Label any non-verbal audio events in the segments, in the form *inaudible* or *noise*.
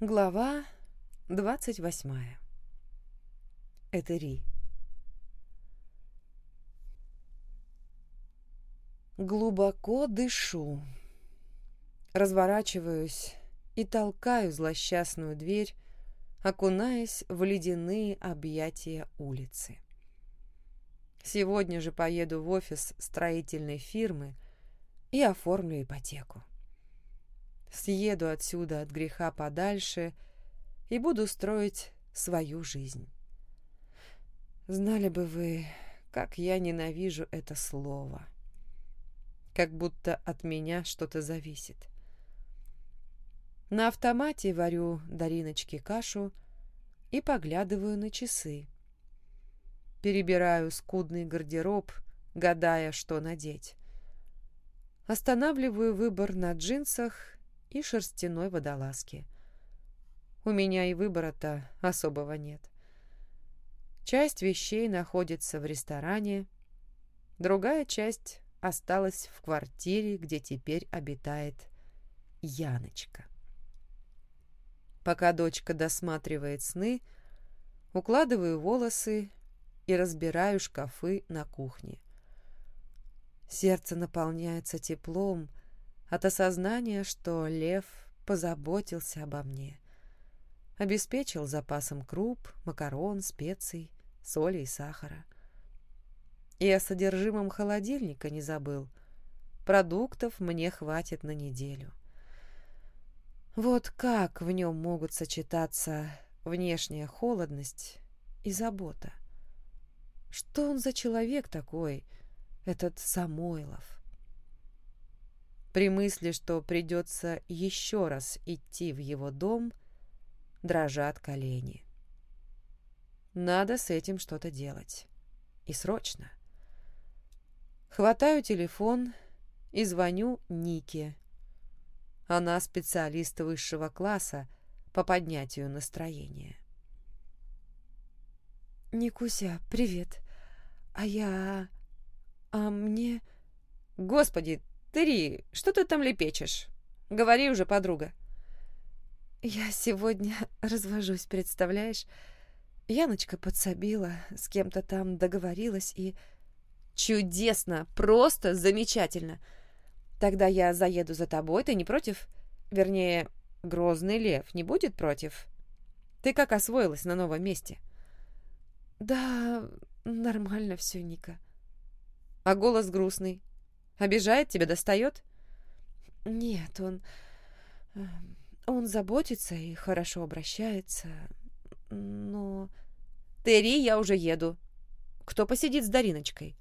Глава двадцать восьмая. Это Ри. Глубоко дышу. Разворачиваюсь и толкаю злосчастную дверь, окунаясь в ледяные объятия улицы. Сегодня же поеду в офис строительной фирмы и оформлю ипотеку. Съеду отсюда от греха подальше и буду строить свою жизнь. Знали бы вы, как я ненавижу это слово. Как будто от меня что-то зависит. На автомате варю Дариночке кашу и поглядываю на часы. Перебираю скудный гардероб, гадая, что надеть. Останавливаю выбор на джинсах и шерстяной водолазки. У меня и выбора-то особого нет. Часть вещей находится в ресторане, другая часть осталась в квартире, где теперь обитает Яночка. Пока дочка досматривает сны, укладываю волосы и разбираю шкафы на кухне. Сердце наполняется теплом, от осознания, что лев позаботился обо мне. Обеспечил запасом круп, макарон, специй, соли и сахара. И о содержимом холодильника не забыл. Продуктов мне хватит на неделю. Вот как в нем могут сочетаться внешняя холодность и забота? Что он за человек такой, этот Самойлов? При мысли, что придется еще раз идти в его дом, дрожат колени. Надо с этим что-то делать. И срочно. Хватаю телефон и звоню Нике. Она специалист высшего класса по поднятию настроения. «Никуся, привет. А я... А мне...» «Господи, «Ты, что ты там лепечешь? Говори уже, подруга». «Я сегодня *laughs* развожусь, представляешь? Яночка подсобила, с кем-то там договорилась и...» «Чудесно! Просто замечательно! Тогда я заеду за тобой, ты не против? Вернее, грозный лев не будет против? Ты как освоилась на новом месте?» «Да, нормально все, Ника». «А голос грустный. Обижает тебя, достает? Нет, он... Эм, он заботится и хорошо обращается, но... Терри, я уже еду. Кто посидит с Дариночкой?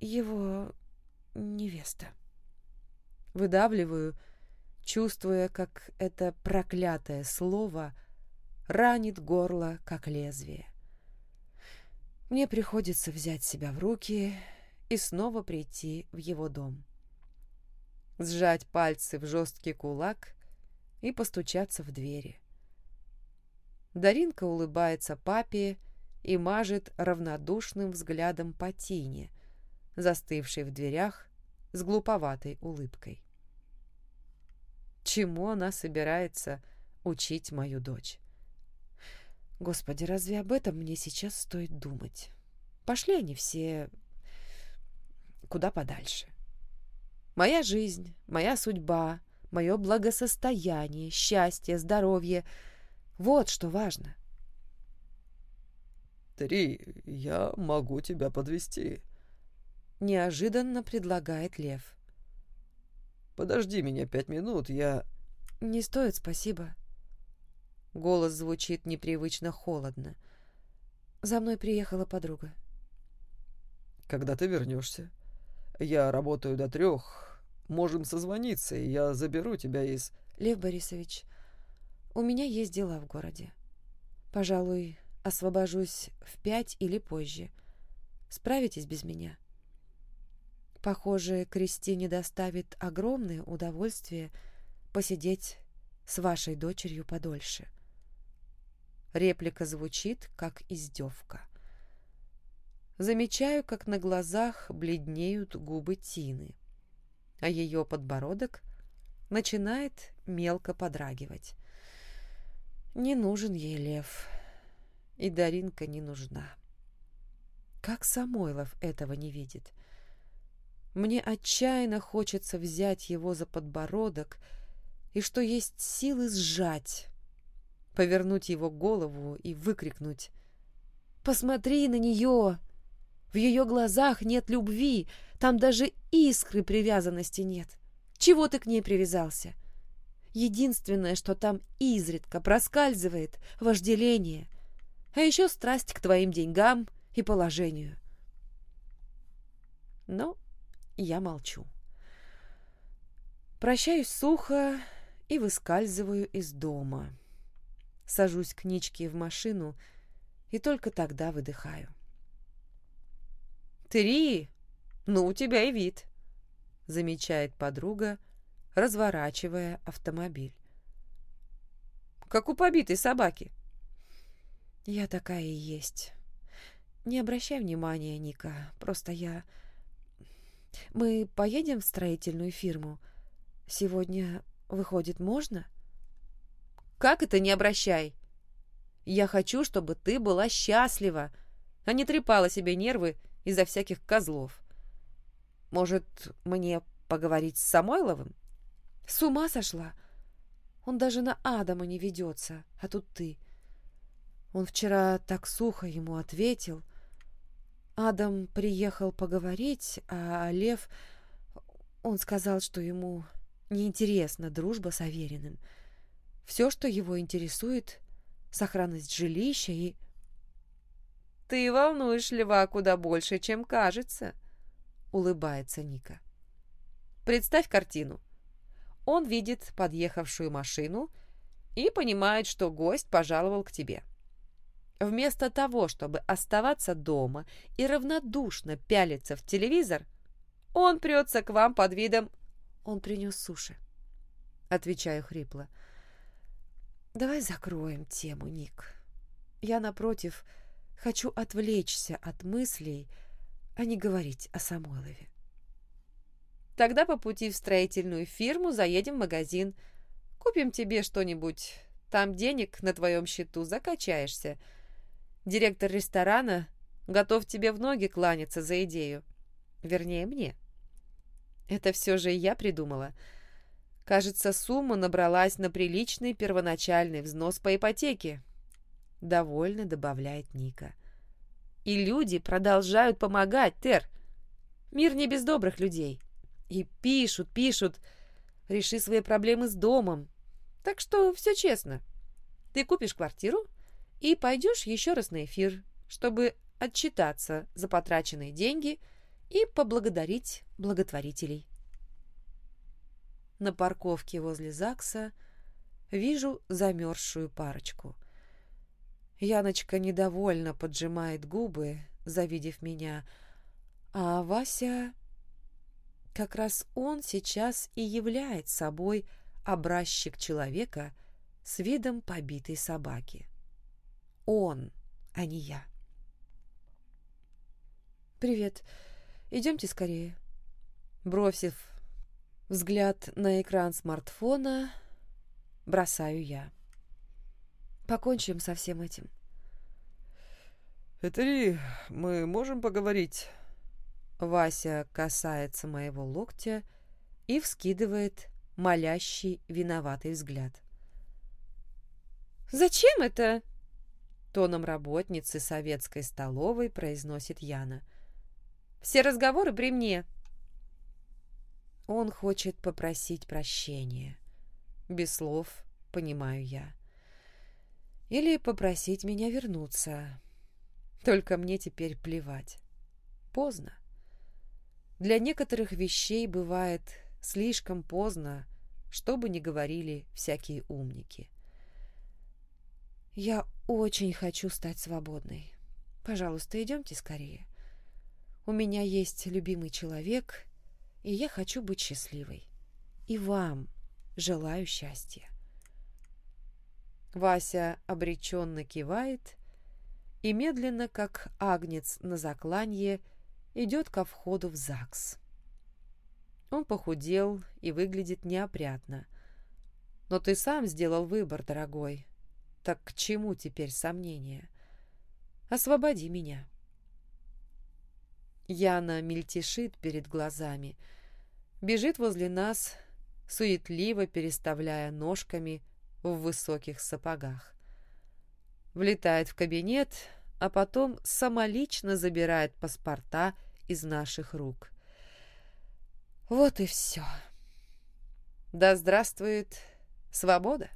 Его невеста. Выдавливаю, чувствуя, как это проклятое слово ранит горло, как лезвие. Мне приходится взять себя в руки и снова прийти в его дом. Сжать пальцы в жесткий кулак и постучаться в двери. Даринка улыбается папе и мажет равнодушным взглядом по Тине, застывшей в дверях с глуповатой улыбкой. Чему она собирается учить мою дочь? Господи, разве об этом мне сейчас стоит думать? Пошли они все куда подальше. Моя жизнь, моя судьба, мое благосостояние, счастье, здоровье — вот что важно. «Три, я могу тебя подвести. неожиданно предлагает Лев. «Подожди меня пять минут, я...» «Не стоит, спасибо». Голос звучит непривычно холодно. За мной приехала подруга. «Когда ты вернешься?» Я работаю до трех. Можем созвониться, и я заберу тебя из...» «Лев Борисович, у меня есть дела в городе. Пожалуй, освобожусь в пять или позже. Справитесь без меня?» Похоже, Кристине доставит огромное удовольствие посидеть с вашей дочерью подольше. Реплика звучит, как издевка. Замечаю, как на глазах бледнеют губы Тины, а ее подбородок начинает мелко подрагивать. Не нужен ей лев, и Даринка не нужна. Как Самойлов этого не видит? Мне отчаянно хочется взять его за подбородок и, что есть силы, сжать, повернуть его голову и выкрикнуть «Посмотри на нее! В ее глазах нет любви, там даже искры привязанности нет. Чего ты к ней привязался?» Единственное, что там изредка проскальзывает — вожделение, а еще страсть к твоим деньгам и положению. Но я молчу. Прощаюсь сухо и выскальзываю из дома. Сажусь к Ничке в машину и только тогда выдыхаю. «Три! Ну, у тебя и вид!» — замечает подруга, разворачивая автомобиль. «Как у побитой собаки!» «Я такая и есть. Не обращай внимания, Ника, просто я...» «Мы поедем в строительную фирму? Сегодня, выходит, можно?» «Как это не обращай? Я хочу, чтобы ты была счастлива, а не трепала себе нервы из-за всяких козлов. Может, мне поговорить с Самойловым?» «С ума сошла? Он даже на Адама не ведется, а тут ты. Он вчера так сухо ему ответил». Адам приехал поговорить, а Лев... Он сказал, что ему неинтересна дружба с Авериным. Все, что его интересует, сохранность жилища и... «Ты волнуешь Льва куда больше, чем кажется», — улыбается Ника. «Представь картину. Он видит подъехавшую машину и понимает, что гость пожаловал к тебе. Вместо того, чтобы оставаться дома и равнодушно пялиться в телевизор, он прется к вам под видом «Он принес суши», — отвечаю хрипло. «Давай закроем тему, Ник. Я, напротив, хочу отвлечься от мыслей, а не говорить о Самойлове. Тогда по пути в строительную фирму заедем в магазин, купим тебе что-нибудь, там денег на твоем счету закачаешься» Директор ресторана готов тебе в ноги кланяться за идею. Вернее, мне. Это все же я придумала. Кажется, сумма набралась на приличный первоначальный взнос по ипотеке. Довольно добавляет Ника. И люди продолжают помогать, Тер. Мир не без добрых людей. И пишут, пишут. Реши свои проблемы с домом. Так что все честно. Ты купишь квартиру, и пойдешь еще раз на эфир, чтобы отчитаться за потраченные деньги и поблагодарить благотворителей. На парковке возле ЗАГСа вижу замерзшую парочку. Яночка недовольно поджимает губы, завидев меня, а Вася... Как раз он сейчас и являет собой образчик человека с видом побитой собаки он, а не я. «Привет. Идемте скорее». Бросив взгляд на экран смартфона, бросаю я. Покончим со всем этим. «Этери, мы можем поговорить?» Вася касается моего локтя и вскидывает молящий виноватый взгляд. «Зачем это?» Тоном работницы советской столовой произносит Яна. «Все разговоры при мне». Он хочет попросить прощения. Без слов, понимаю я. Или попросить меня вернуться. Только мне теперь плевать. Поздно. Для некоторых вещей бывает слишком поздно, что бы ни говорили всякие умники. Я очень хочу стать свободной. Пожалуйста, идемте скорее. У меня есть любимый человек, и я хочу быть счастливой. И вам желаю счастья. Вася обреченно кивает и медленно, как агнец на закланье, идет ко входу в ЗАГС. Он похудел и выглядит неопрятно. Но ты сам сделал выбор, дорогой. Так к чему теперь сомнения? Освободи меня. Яна мельтешит перед глазами, бежит возле нас, суетливо переставляя ножками в высоких сапогах. Влетает в кабинет, а потом самолично забирает паспорта из наших рук. Вот и все. Да здравствует свобода!